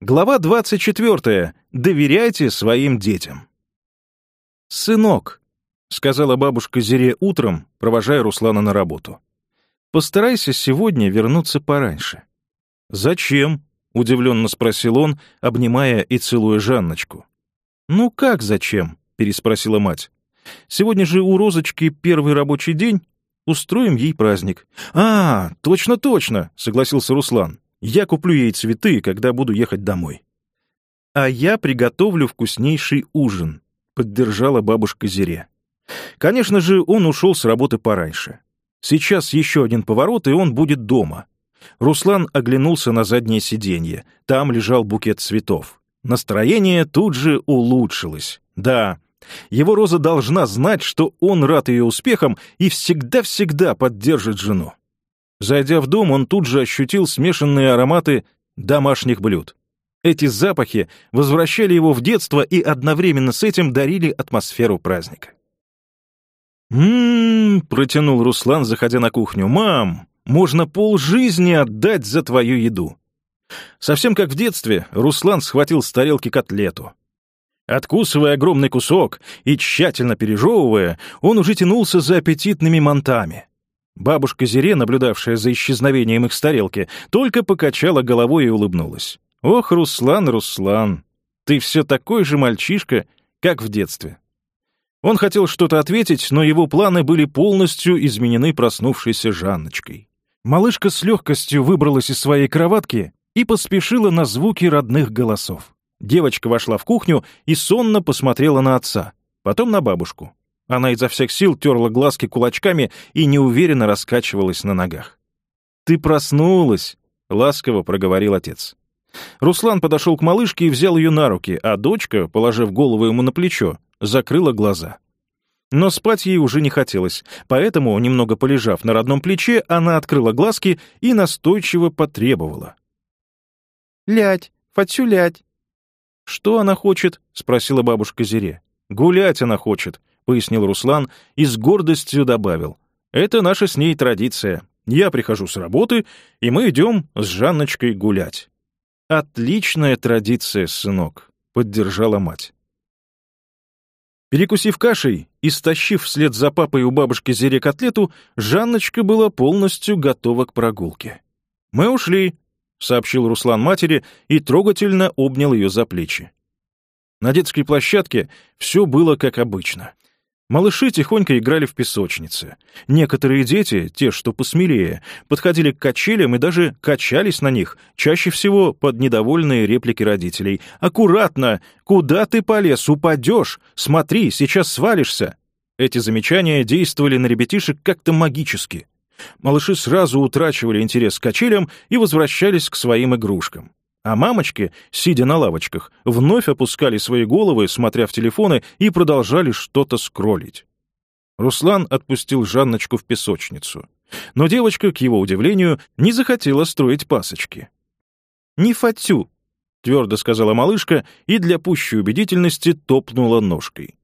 Глава 24. Доверяйте своим детям. «Сынок», — сказала бабушка Зире утром, провожая Руслана на работу, — «постарайся сегодня вернуться пораньше». «Зачем?» — удивленно спросил он, обнимая и целуя Жанночку. «Ну как зачем?» — переспросила мать. «Сегодня же у Розочки первый рабочий день. Устроим ей праздник». «А, точно-точно», — согласился Руслан. Я куплю ей цветы, когда буду ехать домой. А я приготовлю вкуснейший ужин, поддержала бабушка Зире. Конечно же, он ушел с работы пораньше. Сейчас еще один поворот, и он будет дома. Руслан оглянулся на заднее сиденье. Там лежал букет цветов. Настроение тут же улучшилось. Да, его Роза должна знать, что он рад ее успехам и всегда-всегда поддержит жену. Зайдя в дом, он тут же ощутил смешанные ароматы домашних блюд. Эти запахи возвращали его в детство и одновременно с этим дарили атмосферу праздника. «М-м-м», протянул Руслан, заходя на кухню. «Мам, можно полжизни отдать за твою еду». Совсем как в детстве, Руслан схватил с тарелки котлету. Откусывая огромный кусок и тщательно пережевывая, он уже тянулся за аппетитными мантами. Бабушка Зире, наблюдавшая за исчезновением их старелки, только покачала головой и улыбнулась. «Ох, Руслан, Руслан, ты все такой же мальчишка, как в детстве». Он хотел что-то ответить, но его планы были полностью изменены проснувшейся Жанночкой. Малышка с легкостью выбралась из своей кроватки и поспешила на звуки родных голосов. Девочка вошла в кухню и сонно посмотрела на отца, потом на бабушку. Она изо всех сил терла глазки кулачками и неуверенно раскачивалась на ногах. «Ты проснулась!» — ласково проговорил отец. Руслан подошел к малышке и взял ее на руки, а дочка, положив голову ему на плечо, закрыла глаза. Но спать ей уже не хотелось, поэтому, немного полежав на родном плече, она открыла глазки и настойчиво потребовала. «Лять, Фатсю лять!» «Что она хочет?» — спросила бабушка Зире. «Гулять она хочет», пояснил Руслан и с гордостью добавил. «Это наша с ней традиция. Я прихожу с работы, и мы идем с Жанночкой гулять». «Отличная традиция, сынок», — поддержала мать. Перекусив кашей и стащив вслед за папой у бабушки Зере котлету, Жанночка была полностью готова к прогулке. «Мы ушли», — сообщил Руслан матери и трогательно обнял ее за плечи. На детской площадке все было как обычно. Малыши тихонько играли в песочнице. Некоторые дети, те, что посмелее, подходили к качелям и даже качались на них, чаще всего под недовольные реплики родителей. «Аккуратно! Куда ты полез? Упадешь! Смотри, сейчас свалишься!» Эти замечания действовали на ребятишек как-то магически. Малыши сразу утрачивали интерес к качелям и возвращались к своим игрушкам. А мамочки, сидя на лавочках, вновь опускали свои головы, смотря в телефоны, и продолжали что-то скролить. Руслан отпустил Жанночку в песочницу. Но девочка, к его удивлению, не захотела строить пасочки. «Не фатю», — твердо сказала малышка и для пущей убедительности топнула ножкой.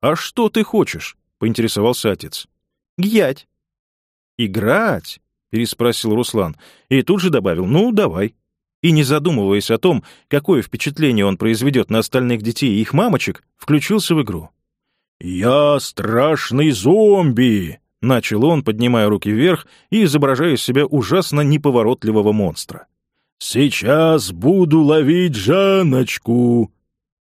«А что ты хочешь?» — поинтересовался отец. «Гять». «Играть?» — переспросил Руслан и тут же добавил «ну, давай» и не задумываясь о том, какое впечатление он произведет на остальных детей и их мамочек, включился в игру. «Я страшный зомби!» — начал он, поднимая руки вверх и изображая из себя ужасно неповоротливого монстра. «Сейчас буду ловить Жаночку!»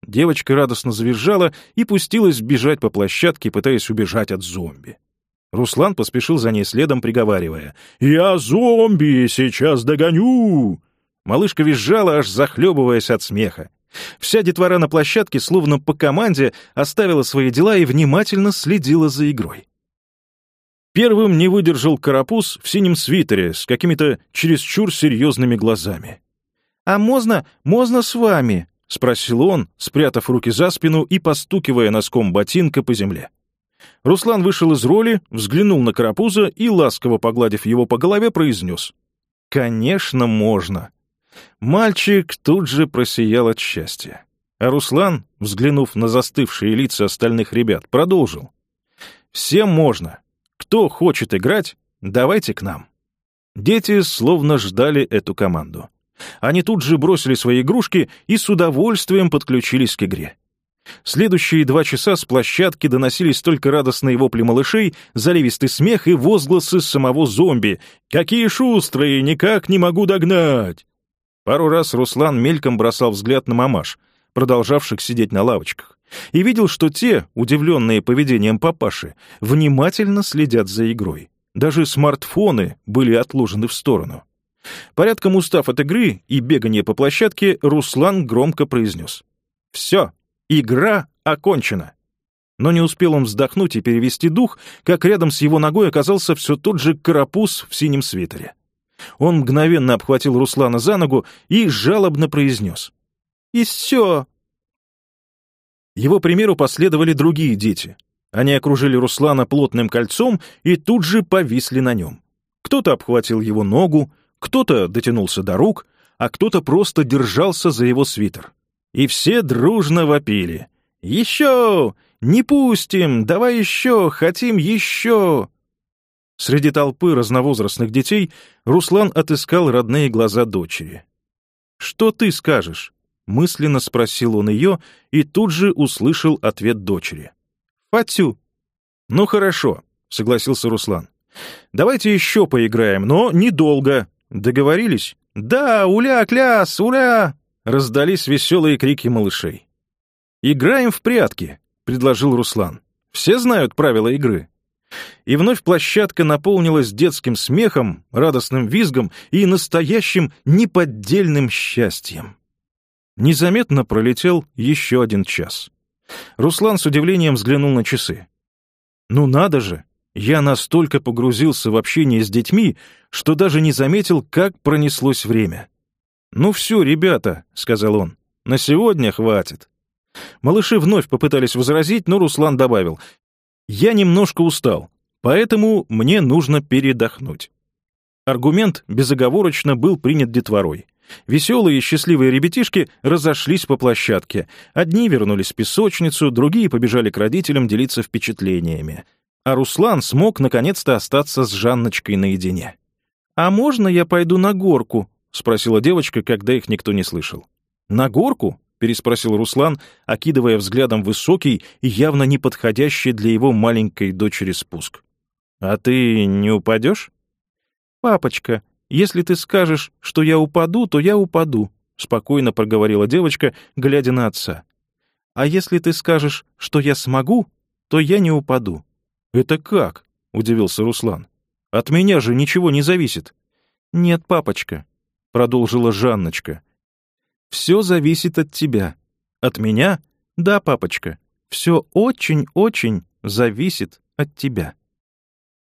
Девочка радостно завизжала и пустилась бежать по площадке, пытаясь убежать от зомби. Руслан поспешил за ней следом, приговаривая «Я зомби! Сейчас догоню!» Малышка визжала, аж захлебываясь от смеха. Вся детвора на площадке, словно по команде, оставила свои дела и внимательно следила за игрой. Первым не выдержал карапуз в синем свитере с какими-то чересчур серьезными глазами. «А можно, можно с вами?» — спросил он, спрятав руки за спину и постукивая носком ботинка по земле. Руслан вышел из роли, взглянул на карапуза и, ласково погладив его по голове, произнес. «Конечно, можно!» Мальчик тут же просиял от счастья. А Руслан, взглянув на застывшие лица остальных ребят, продолжил. «Всем можно. Кто хочет играть, давайте к нам». Дети словно ждали эту команду. Они тут же бросили свои игрушки и с удовольствием подключились к игре. Следующие два часа с площадки доносились только радостные вопли малышей, заливистый смех и возгласы самого зомби. «Какие шустрые! Никак не могу догнать!» Пару раз Руслан мельком бросал взгляд на мамаш, продолжавших сидеть на лавочках, и видел, что те, удивленные поведением папаши, внимательно следят за игрой. Даже смартфоны были отложены в сторону. Порядком устав от игры и бегания по площадке, Руслан громко произнес. «Все, игра окончена!» Но не успел он вздохнуть и перевести дух, как рядом с его ногой оказался все тот же карапуз в синем свитере. Он мгновенно обхватил Руслана за ногу и жалобно произнес. «И все!» Его примеру последовали другие дети. Они окружили Руслана плотным кольцом и тут же повисли на нем. Кто-то обхватил его ногу, кто-то дотянулся до рук, а кто-то просто держался за его свитер. И все дружно вопили. «Еще! Не пустим! Давай еще! Хотим еще!» Среди толпы разновозрастных детей Руслан отыскал родные глаза дочери. «Что ты скажешь?» — мысленно спросил он ее и тут же услышал ответ дочери. «Фатю». «Ну хорошо», — согласился Руслан. «Давайте еще поиграем, но недолго. Договорились?» «Да, уля-кляс, уля!» — раздались веселые крики малышей. «Играем в прятки», — предложил Руслан. «Все знают правила игры?» И вновь площадка наполнилась детским смехом, радостным визгом и настоящим неподдельным счастьем. Незаметно пролетел еще один час. Руслан с удивлением взглянул на часы. «Ну надо же! Я настолько погрузился в общение с детьми, что даже не заметил, как пронеслось время». «Ну все, ребята», — сказал он, — «на сегодня хватит». Малыши вновь попытались возразить, но Руслан добавил, я немножко устал, поэтому мне нужно передохнуть. Аргумент безоговорочно был принят детворой. Веселые и счастливые ребятишки разошлись по площадке. Одни вернулись в песочницу, другие побежали к родителям делиться впечатлениями. А Руслан смог наконец-то остаться с Жанночкой наедине. «А можно я пойду на горку?» — спросила девочка, когда их никто не слышал. «На горку? — переспросил Руслан, окидывая взглядом высокий и явно неподходящий для его маленькой дочери спуск. «А ты не упадешь?» «Папочка, если ты скажешь, что я упаду, то я упаду», — спокойно проговорила девочка, глядя на отца. «А если ты скажешь, что я смогу, то я не упаду». «Это как?» — удивился Руслан. «От меня же ничего не зависит». «Нет, папочка», — продолжила Жанночка. Все зависит от тебя. От меня? Да, папочка. Все очень-очень зависит от тебя.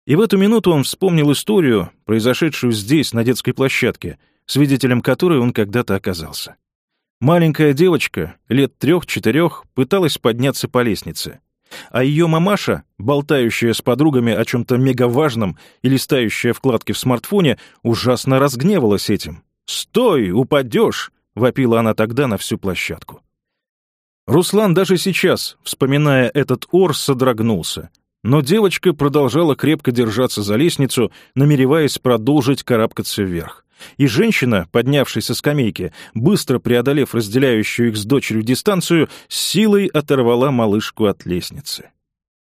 И в эту минуту он вспомнил историю, произошедшую здесь, на детской площадке, свидетелем которой он когда-то оказался. Маленькая девочка, лет трех-четырех, пыталась подняться по лестнице. А ее мамаша, болтающая с подругами о чем-то мегаважном и листающая вкладки в смартфоне, ужасно разгневалась этим. «Стой, упадешь! вопила она тогда на всю площадку. Руслан даже сейчас, вспоминая этот ор, содрогнулся, но девочка продолжала крепко держаться за лестницу, намереваясь продолжить карабкаться вверх. И женщина, поднявшись со скамейки, быстро преодолев разделяющую их с дочерью дистанцию, силой оторвала малышку от лестницы.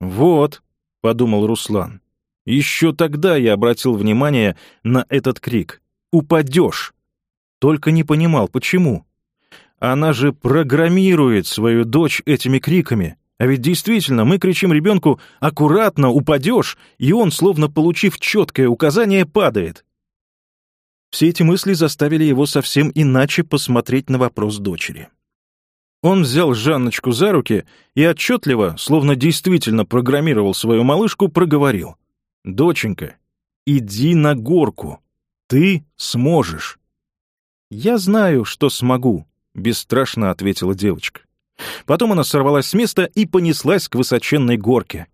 «Вот», — подумал Руслан, — «еще тогда я обратил внимание на этот крик. Упадешь!» Только не понимал, почему. Она же программирует свою дочь этими криками. А ведь действительно, мы кричим ребенку «аккуратно, упадешь», и он, словно получив четкое указание, падает. Все эти мысли заставили его совсем иначе посмотреть на вопрос дочери. Он взял Жанночку за руки и отчетливо, словно действительно программировал свою малышку, проговорил. «Доченька, иди на горку. Ты сможешь». «Я знаю, что смогу», — бесстрашно ответила девочка. Потом она сорвалась с места и понеслась к высоченной горке.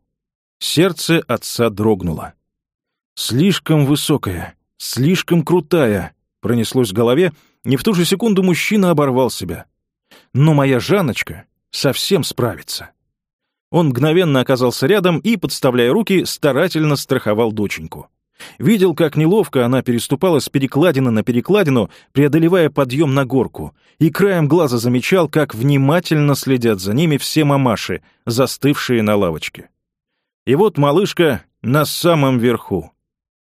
Сердце отца дрогнуло. «Слишком высокая, слишком крутая», — пронеслось в голове, не в ту же секунду мужчина оборвал себя. «Но моя Жаночка совсем справится». Он мгновенно оказался рядом и, подставляя руки, старательно страховал доченьку. Видел, как неловко она переступала с перекладины на перекладину, преодолевая подъем на горку, и краем глаза замечал, как внимательно следят за ними все мамаши, застывшие на лавочке. И вот малышка на самом верху.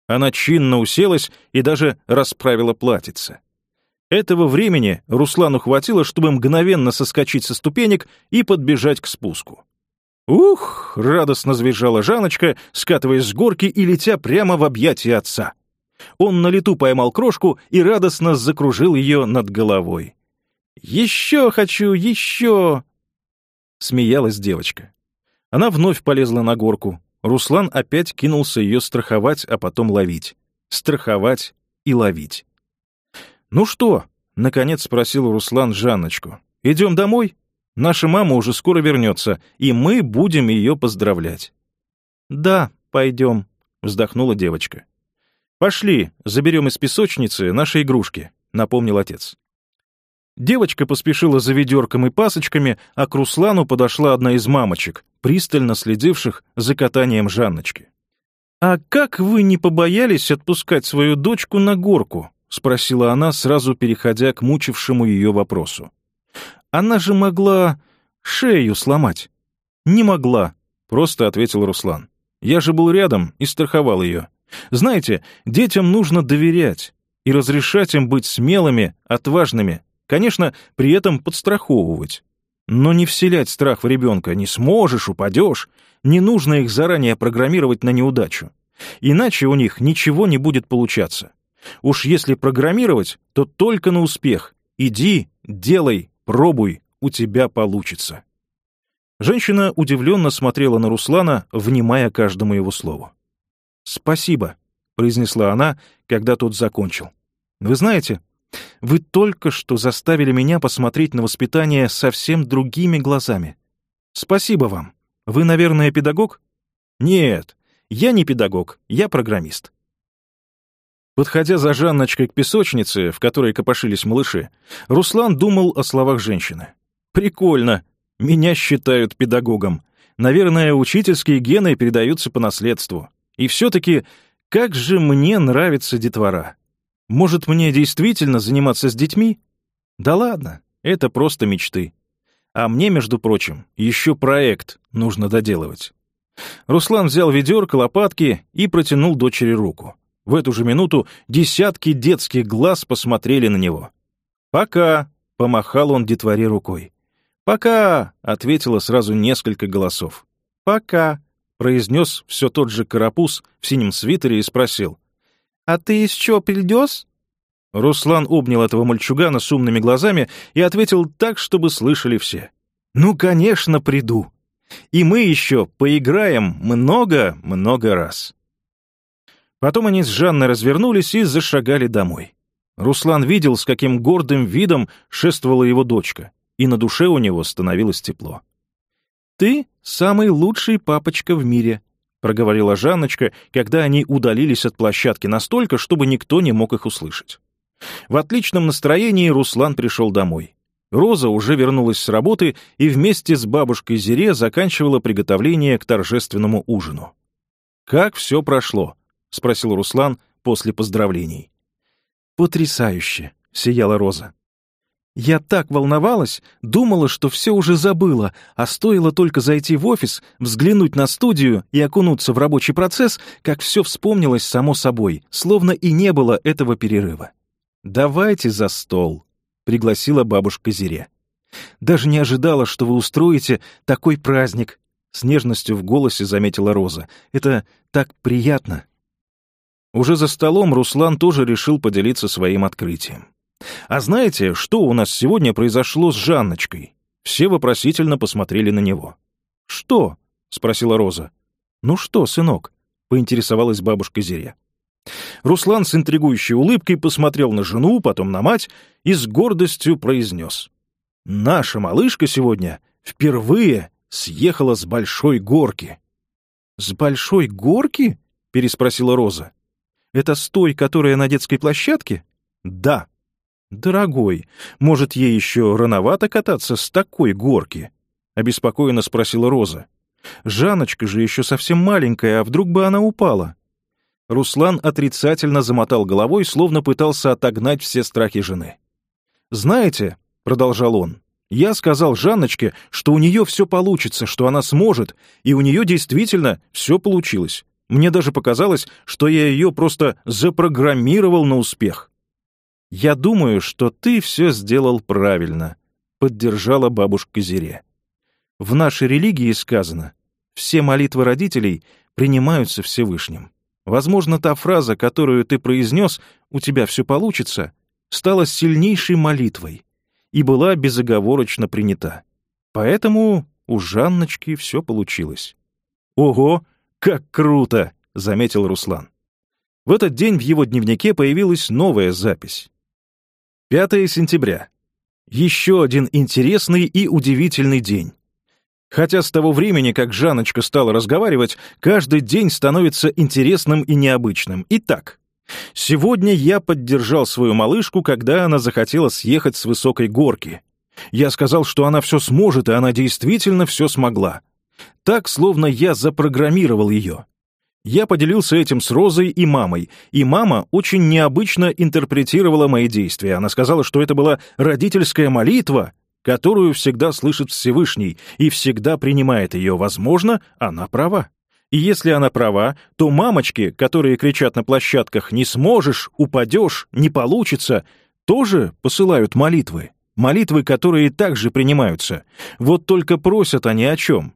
Она чинно уселась и даже расправила платьице. Этого времени Руслану хватило, чтобы мгновенно соскочить со ступенек и подбежать к спуску. «Ух!» — радостно звизжала Жаночка, скатываясь с горки и летя прямо в объятия отца. Он на лету поймал крошку и радостно закружил ее над головой. «Еще хочу, еще!» — смеялась девочка. Она вновь полезла на горку. Руслан опять кинулся ее страховать, а потом ловить. Страховать и ловить. «Ну что?» — наконец спросил Руслан Жанночку. «Идем домой?» Наша мама уже скоро вернется, и мы будем ее поздравлять». «Да, пойдем», — вздохнула девочка. «Пошли, заберем из песочницы наши игрушки», — напомнил отец. Девочка поспешила за ведерком и пасочками, а к Руслану подошла одна из мамочек, пристально следивших за катанием Жанночки. «А как вы не побоялись отпускать свою дочку на горку?» — спросила она, сразу переходя к мучившему ее вопросу. Она же могла шею сломать. Не могла, просто ответил Руслан. Я же был рядом и страховал ее. Знаете, детям нужно доверять и разрешать им быть смелыми, отважными. Конечно, при этом подстраховывать. Но не вселять страх в ребенка. Не сможешь, упадешь. Не нужно их заранее программировать на неудачу. Иначе у них ничего не будет получаться. Уж если программировать, то только на успех. Иди, делай, Пробуй, у тебя получится». Женщина удивленно смотрела на Руслана, внимая каждому его слову. «Спасибо», — произнесла она, когда тот закончил. «Вы знаете, вы только что заставили меня посмотреть на воспитание совсем другими глазами. Спасибо вам. Вы, наверное, педагог?» «Нет, я не педагог, я программист. Подходя за Жанночкой к песочнице, в которой копошились малыши, Руслан думал о словах женщины. «Прикольно. Меня считают педагогом. Наверное, учительские гены передаются по наследству. И все-таки, как же мне нравится детвора. Может, мне действительно заниматься с детьми? Да ладно, это просто мечты. А мне, между прочим, еще проект нужно доделывать». Руслан взял ведерко, лопатки и протянул дочери руку. В эту же минуту десятки детских глаз посмотрели на него. «Пока!» — помахал он детворе рукой. «Пока!» — ответило сразу несколько голосов. «Пока!» — произнес все тот же карапуз в синем свитере и спросил. «А ты из чего придешь?» Руслан обнял этого мальчугана с умными глазами и ответил так, чтобы слышали все. «Ну, конечно, приду. И мы еще поиграем много-много раз». Потом они с Жанной развернулись и зашагали домой. Руслан видел, с каким гордым видом шествовала его дочка, и на душе у него становилось тепло. «Ты самый лучший папочка в мире», — проговорила Жанночка, когда они удалились от площадки настолько, чтобы никто не мог их услышать. В отличном настроении Руслан пришел домой. Роза уже вернулась с работы и вместе с бабушкой Зире заканчивала приготовление к торжественному ужину. Как все прошло? — спросил Руслан после поздравлений. «Потрясающе!» — сияла Роза. «Я так волновалась, думала, что все уже забыла, а стоило только зайти в офис, взглянуть на студию и окунуться в рабочий процесс, как все вспомнилось само собой, словно и не было этого перерыва. «Давайте за стол», — пригласила бабушка Зире. «Даже не ожидала, что вы устроите такой праздник», — с нежностью в голосе заметила Роза. «Это так приятно». Уже за столом Руслан тоже решил поделиться своим открытием. «А знаете, что у нас сегодня произошло с Жанночкой?» Все вопросительно посмотрели на него. «Что?» — спросила Роза. «Ну что, сынок?» — поинтересовалась бабушка Зиря. Руслан с интригующей улыбкой посмотрел на жену, потом на мать и с гордостью произнес. «Наша малышка сегодня впервые съехала с большой горки». «С большой горки?» — переспросила Роза. Это с той, которая на детской площадке? Да. Дорогой, может, ей еще рановато кататься с такой горки? Обеспокоенно спросила Роза. Жаночка же еще совсем маленькая, а вдруг бы она упала? Руслан отрицательно замотал головой, словно пытался отогнать все страхи жены. «Знаете», — продолжал он, — «я сказал Жанночке, что у нее все получится, что она сможет, и у нее действительно все получилось. Мне даже показалось, что я ее просто запрограммировал на успех. «Я думаю, что ты все сделал правильно», — поддержала бабушка Зире. «В нашей религии сказано, все молитвы родителей принимаются Всевышним. Возможно, та фраза, которую ты произнес «у тебя все получится», стала сильнейшей молитвой и была безоговорочно принята. Поэтому у Жанночки все получилось. «Ого!» «Как круто!» — заметил Руслан. В этот день в его дневнике появилась новая запись. 5 сентября. Еще один интересный и удивительный день. Хотя с того времени, как Жаночка стала разговаривать, каждый день становится интересным и необычным. Итак, сегодня я поддержал свою малышку, когда она захотела съехать с высокой горки. Я сказал, что она все сможет, и она действительно все смогла. Так, словно я запрограммировал ее. Я поделился этим с Розой и мамой, и мама очень необычно интерпретировала мои действия. Она сказала, что это была родительская молитва, которую всегда слышит Всевышний и всегда принимает ее. Возможно, она права. И если она права, то мамочки, которые кричат на площадках «не сможешь», «упадешь», «не получится», тоже посылают молитвы. Молитвы, которые также принимаются. Вот только просят они о чем?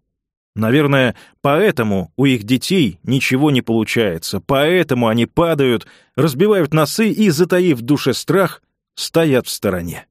Наверное, поэтому у их детей ничего не получается, поэтому они падают, разбивают носы и, затаив в душе страх, стоят в стороне.